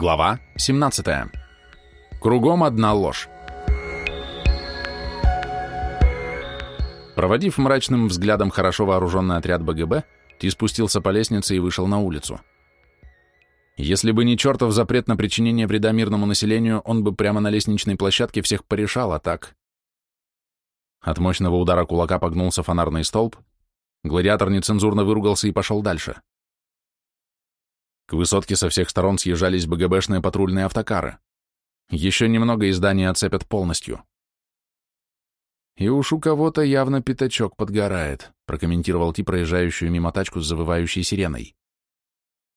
Глава 17. Кругом одна ложь. Проводив мрачным взглядом хорошо вооруженный отряд БГБ, Ти спустился по лестнице и вышел на улицу. Если бы не чертов запрет на причинение вреда мирному населению, он бы прямо на лестничной площадке всех порешал, а так... От мощного удара кулака погнулся фонарный столб, гладиатор нецензурно выругался и пошел дальше. К высотке со всех сторон съезжались БГБшные патрульные автокары. Еще немного и здание оцепят полностью. «И уж у кого-то явно пятачок подгорает», прокомментировал Ти проезжающую мимо тачку с завывающей сиреной.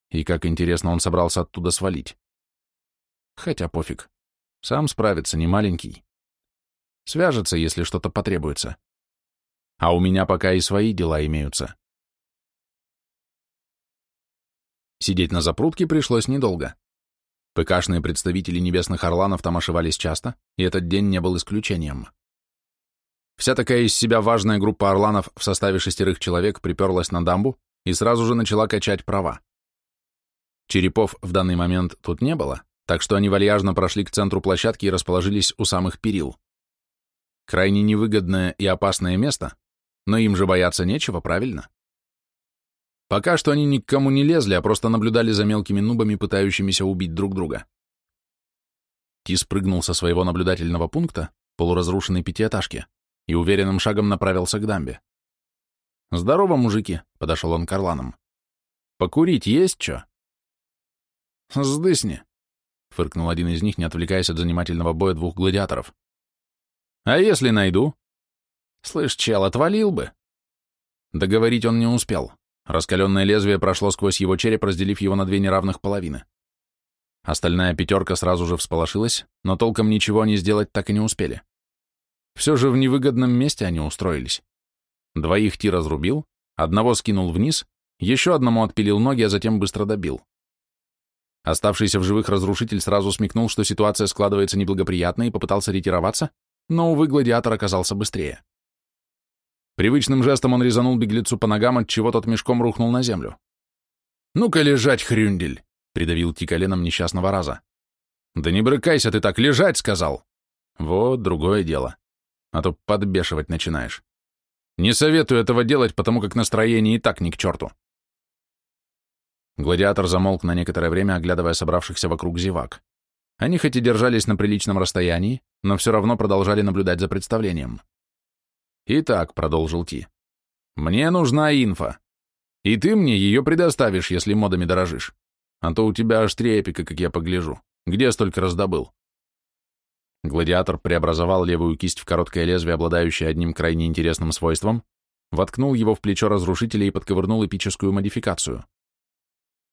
И как интересно он собрался оттуда свалить. Хотя пофиг. Сам справится, не маленький. Свяжется, если что-то потребуется. А у меня пока и свои дела имеются. Сидеть на запрутке пришлось недолго. ПКшные представители небесных орланов там ошивались часто, и этот день не был исключением. Вся такая из себя важная группа орланов в составе шестерых человек приперлась на дамбу и сразу же начала качать права. Черепов в данный момент тут не было, так что они вальяжно прошли к центру площадки и расположились у самых перил. Крайне невыгодное и опасное место, но им же бояться нечего, правильно? Пока что они ни к кому не лезли, а просто наблюдали за мелкими нубами, пытающимися убить друг друга. Ти спрыгнул со своего наблюдательного пункта, полуразрушенной пятиэтажки, и уверенным шагом направился к дамбе. «Здорово, мужики», — подошел он к Орланам. «Покурить есть что?» «Сдысни», — фыркнул один из них, не отвлекаясь от занимательного боя двух гладиаторов. «А если найду?» «Слышь, чел, отвалил бы». Договорить он не успел. Раскаленное лезвие прошло сквозь его череп, разделив его на две неравных половины. Остальная пятерка сразу же всполошилась, но толком ничего они сделать так и не успели. Все же в невыгодном месте они устроились. Двоих Ти разрубил, одного скинул вниз, еще одному отпилил ноги, а затем быстро добил. Оставшийся в живых разрушитель сразу смекнул, что ситуация складывается неблагоприятно и попытался ретироваться, но, увы, гладиатор оказался быстрее. Привычным жестом он резанул беглецу по ногам, от чего тот мешком рухнул на землю. «Ну-ка лежать, хрюндель!» — придавил Ти коленом несчастного раза. «Да не брыкайся ты так, лежать!» — сказал. «Вот другое дело. А то подбешивать начинаешь. Не советую этого делать, потому как настроение и так ни к черту». Гладиатор замолк на некоторое время, оглядывая собравшихся вокруг зевак. Они хоть и держались на приличном расстоянии, но все равно продолжали наблюдать за представлением. «Итак», — продолжил Ти, — «мне нужна инфа. И ты мне ее предоставишь, если модами дорожишь. А то у тебя аж три эпика, как я погляжу. Где столько раздобыл?» Гладиатор преобразовал левую кисть в короткое лезвие, обладающее одним крайне интересным свойством, воткнул его в плечо разрушителя и подковырнул эпическую модификацию.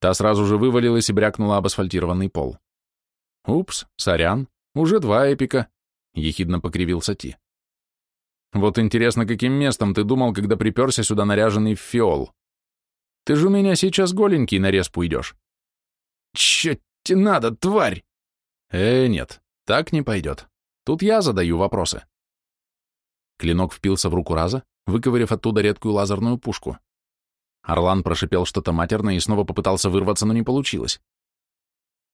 Та сразу же вывалилась и брякнула об асфальтированный пол. «Упс, сорян, уже два эпика», — ехидно покривился Ти. Вот интересно, каким местом ты думал, когда приперся сюда наряженный в фиол? Ты же у меня сейчас голенький на респу идешь. Че тебе надо, тварь? Э, нет, так не пойдет. Тут я задаю вопросы. Клинок впился в руку Раза, выковыряв оттуда редкую лазерную пушку. Орлан прошипел что-то матерное и снова попытался вырваться, но не получилось.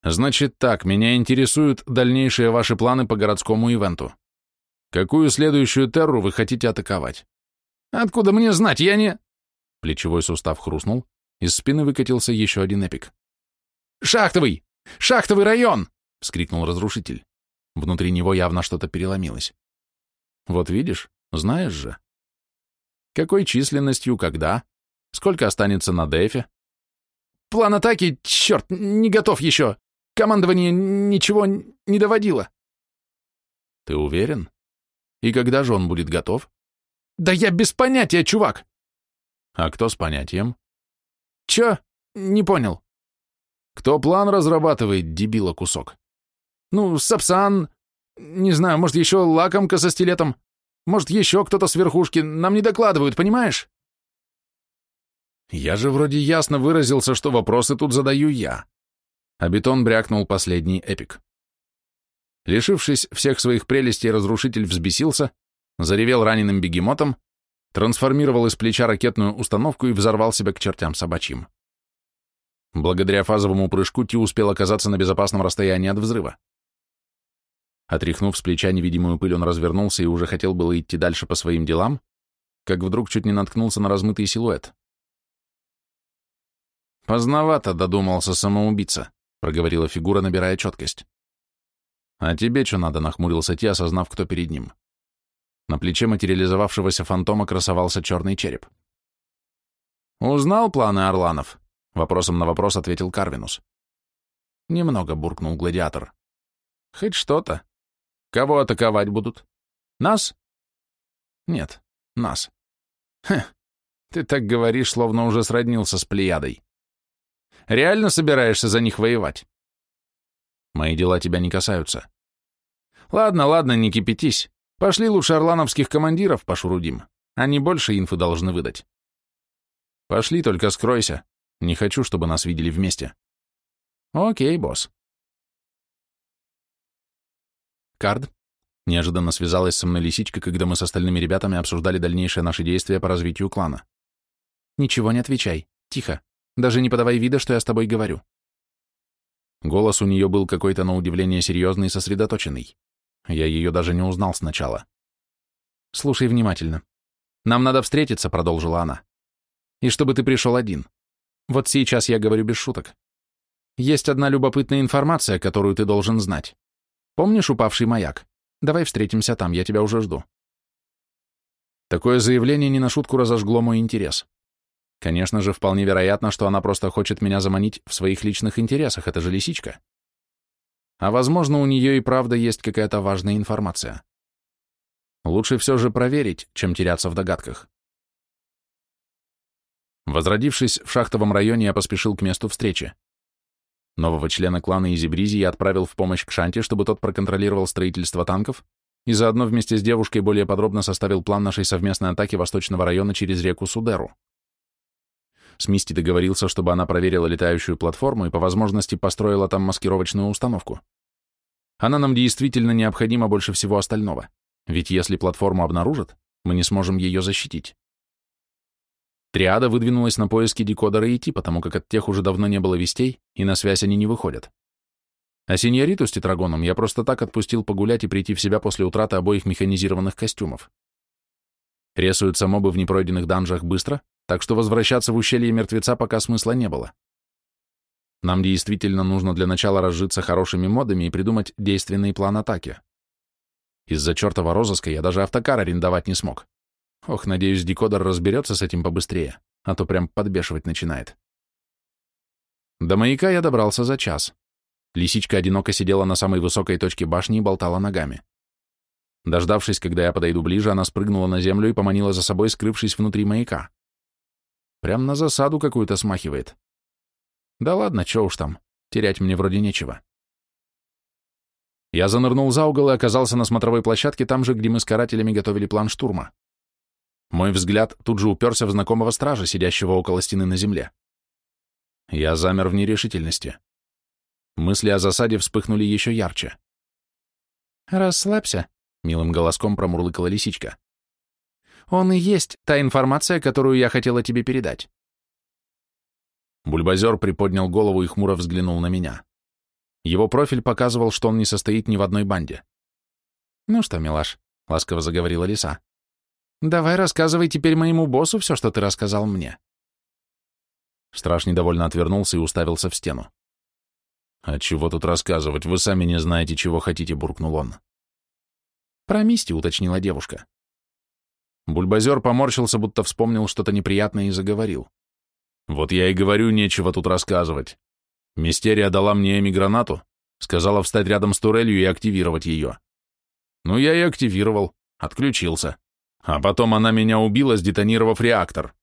Значит так, меня интересуют дальнейшие ваши планы по городскому ивенту. Какую следующую терру вы хотите атаковать? Откуда мне знать, я не... Плечевой сустав хрустнул, из спины выкатился еще один эпик. «Шахтовый! Шахтовый район!» — вскрикнул разрушитель. Внутри него явно что-то переломилось. «Вот видишь, знаешь же. Какой численностью, когда? Сколько останется на дефе?» «План атаки, черт, не готов еще. Командование ничего не доводило». «Ты уверен?» И когда же он будет готов? Да я без понятия, чувак. А кто с понятием? Чё? Не понял. Кто план разрабатывает, дебила кусок? Ну, Сапсан, не знаю, может, еще лакомка со стилетом, может, еще кто-то с верхушки, нам не докладывают, понимаешь? Я же вроде ясно выразился, что вопросы тут задаю я. А бетон брякнул последний эпик. Лишившись всех своих прелестей, разрушитель взбесился, заревел раненым бегемотом, трансформировал из плеча ракетную установку и взорвал себя к чертям собачьим. Благодаря фазовому прыжку Ти успел оказаться на безопасном расстоянии от взрыва. Отряхнув с плеча невидимую пыль, он развернулся и уже хотел было идти дальше по своим делам, как вдруг чуть не наткнулся на размытый силуэт. «Поздновато додумался самоубийца», — проговорила фигура, набирая четкость. «А тебе что надо?» — нахмурился Ти, осознав, кто перед ним. На плече материализовавшегося фантома красовался черный череп. «Узнал планы Орланов?» — вопросом на вопрос ответил Карвинус. «Немного», — буркнул гладиатор. «Хоть что-то. Кого атаковать будут? Нас?» «Нет, нас». «Хм, ты так говоришь, словно уже сроднился с Плеядой. Реально собираешься за них воевать?» «Мои дела тебя не касаются». «Ладно, ладно, не кипятись. Пошли лучше орлановских командиров пошурудим. Они больше инфы должны выдать». «Пошли, только скройся. Не хочу, чтобы нас видели вместе». «Окей, босс». Кард неожиданно связалась со мной лисичка, когда мы с остальными ребятами обсуждали дальнейшие наши действия по развитию клана. «Ничего не отвечай. Тихо. Даже не подавай вида, что я с тобой говорю». Голос у нее был какой-то на удивление серьезный и сосредоточенный. Я ее даже не узнал сначала. «Слушай внимательно. Нам надо встретиться», — продолжила она. «И чтобы ты пришел один. Вот сейчас я говорю без шуток. Есть одна любопытная информация, которую ты должен знать. Помнишь упавший маяк? Давай встретимся там, я тебя уже жду». Такое заявление не на шутку разожгло мой интерес. Конечно же, вполне вероятно, что она просто хочет меня заманить в своих личных интересах, это же лисичка. А возможно, у нее и правда есть какая-то важная информация. Лучше все же проверить, чем теряться в догадках. Возродившись в шахтовом районе, я поспешил к месту встречи. Нового члена клана Изибризи я отправил в помощь к Шанте, чтобы тот проконтролировал строительство танков и заодно вместе с девушкой более подробно составил план нашей совместной атаки восточного района через реку Судеру. С Мисти договорился, чтобы она проверила летающую платформу и по возможности построила там маскировочную установку. Она нам действительно необходима больше всего остального, ведь если платформу обнаружат, мы не сможем ее защитить. Триада выдвинулась на поиски декодера идти, потому как от тех уже давно не было вестей, и на связь они не выходят. А синьориту с тетрагоном я просто так отпустил погулять и прийти в себя после утраты обоих механизированных костюмов. Ресуются мобы в непройденных данжах быстро, так что возвращаться в ущелье мертвеца пока смысла не было. Нам действительно нужно для начала разжиться хорошими модами и придумать действенный план атаки. Из-за чертова розыска я даже автокар арендовать не смог. Ох, надеюсь, декодер разберется с этим побыстрее, а то прям подбешивать начинает. До маяка я добрался за час. Лисичка одиноко сидела на самой высокой точке башни и болтала ногами. Дождавшись, когда я подойду ближе, она спрыгнула на землю и поманила за собой, скрывшись внутри маяка. Прям на засаду какую-то смахивает. Да ладно, чё уж там, терять мне вроде нечего. Я занырнул за угол и оказался на смотровой площадке там же, где мы с карателями готовили план штурма. Мой взгляд тут же уперся в знакомого стража, сидящего около стены на земле. Я замер в нерешительности. Мысли о засаде вспыхнули еще ярче. «Расслабься», — милым голоском промурлыкала лисичка. Он и есть та информация, которую я хотела тебе передать. Бульбазер приподнял голову и хмуро взглянул на меня. Его профиль показывал, что он не состоит ни в одной банде. «Ну что, милаш», — ласково заговорила лиса, — «давай рассказывай теперь моему боссу все, что ты рассказал мне». Страж недовольно отвернулся и уставился в стену. «А чего тут рассказывать? Вы сами не знаете, чего хотите», — буркнул он. «Про Мисти», — уточнила девушка. Бульбазер поморщился, будто вспомнил что-то неприятное и заговорил. «Вот я и говорю, нечего тут рассказывать. Мистерия дала мне эмигранату, сказала встать рядом с турелью и активировать ее. Ну, я и активировал, отключился. А потом она меня убила, сдетонировав реактор».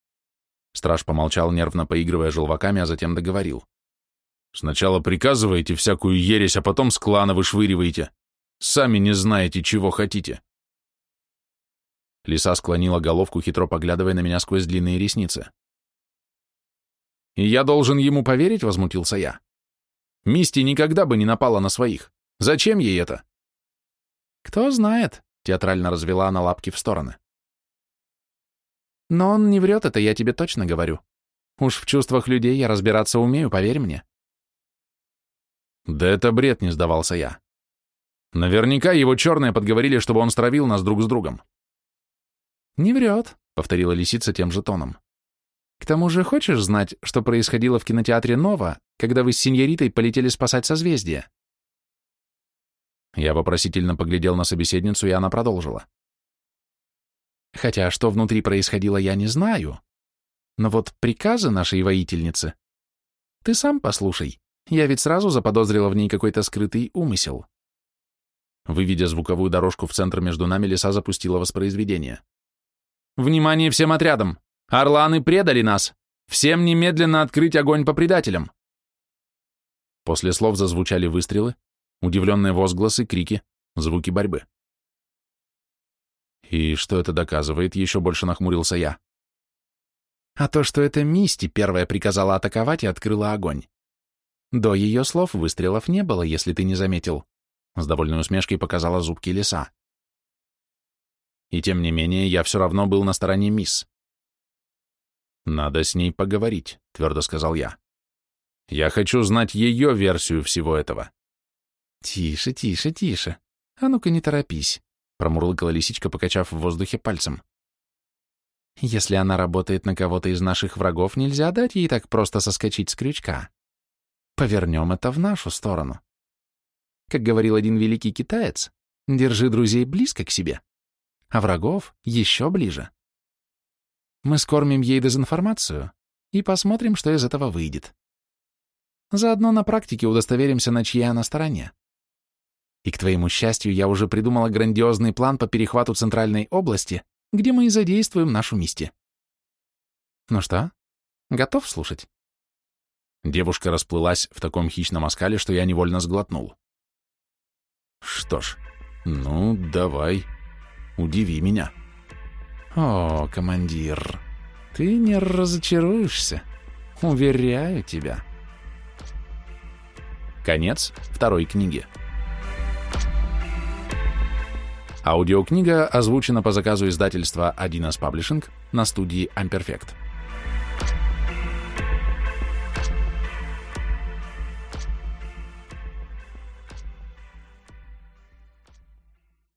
Страж помолчал, нервно поигрывая желваками, а затем договорил. «Сначала приказываете всякую ересь, а потом с клана вышвыриваете. Сами не знаете, чего хотите». Лиса склонила головку, хитро поглядывая на меня сквозь длинные ресницы. «И я должен ему поверить?» — возмутился я. «Мисти никогда бы не напала на своих. Зачем ей это?» «Кто знает», — театрально развела она лапки в стороны. «Но он не врет, это я тебе точно говорю. Уж в чувствах людей я разбираться умею, поверь мне. Да это бред, не сдавался я. Наверняка его черные подговорили, чтобы он стравил нас друг с другом. Не врет, повторила лисица тем же тоном. К тому же хочешь знать, что происходило в кинотеатре Нова, когда вы с сеньоритой полетели спасать созвездие? Я вопросительно поглядел на собеседницу, и она продолжила. Хотя что внутри происходило, я не знаю. Но вот приказы нашей воительницы... Ты сам послушай, я ведь сразу заподозрила в ней какой-то скрытый умысел. Выведя звуковую дорожку в центр между нами, леса запустила воспроизведение. «Внимание всем отрядам! Орланы предали нас! Всем немедленно открыть огонь по предателям!» После слов зазвучали выстрелы, удивленные возгласы, крики, звуки борьбы. «И что это доказывает?» — еще больше нахмурился я. «А то, что это Мисти первая приказала атаковать и открыла огонь. До ее слов выстрелов не было, если ты не заметил. С довольной усмешкой показала зубки леса. И тем не менее, я все равно был на стороне мисс. «Надо с ней поговорить», — твердо сказал я. «Я хочу знать ее версию всего этого». «Тише, тише, тише. А ну-ка не торопись», — промурлыкала лисичка, покачав в воздухе пальцем. «Если она работает на кого-то из наших врагов, нельзя дать ей так просто соскочить с крючка. Повернем это в нашу сторону. Как говорил один великий китаец, держи друзей близко к себе, а врагов еще ближе. Мы скормим ей дезинформацию и посмотрим, что из этого выйдет. Заодно на практике удостоверимся, на чьей она стороне. И к твоему счастью, я уже придумала грандиозный план по перехвату центральной области, где мы и задействуем нашу мисти. Ну что, готов слушать? Девушка расплылась в таком хищном оскале, что я невольно сглотнул. Что ж, ну, давай, удиви меня. О, командир, ты не разочаруешься, уверяю тебя. Конец второй книги. Аудиокнига озвучена по заказу издательства 1С Publishing на студии Amperfect.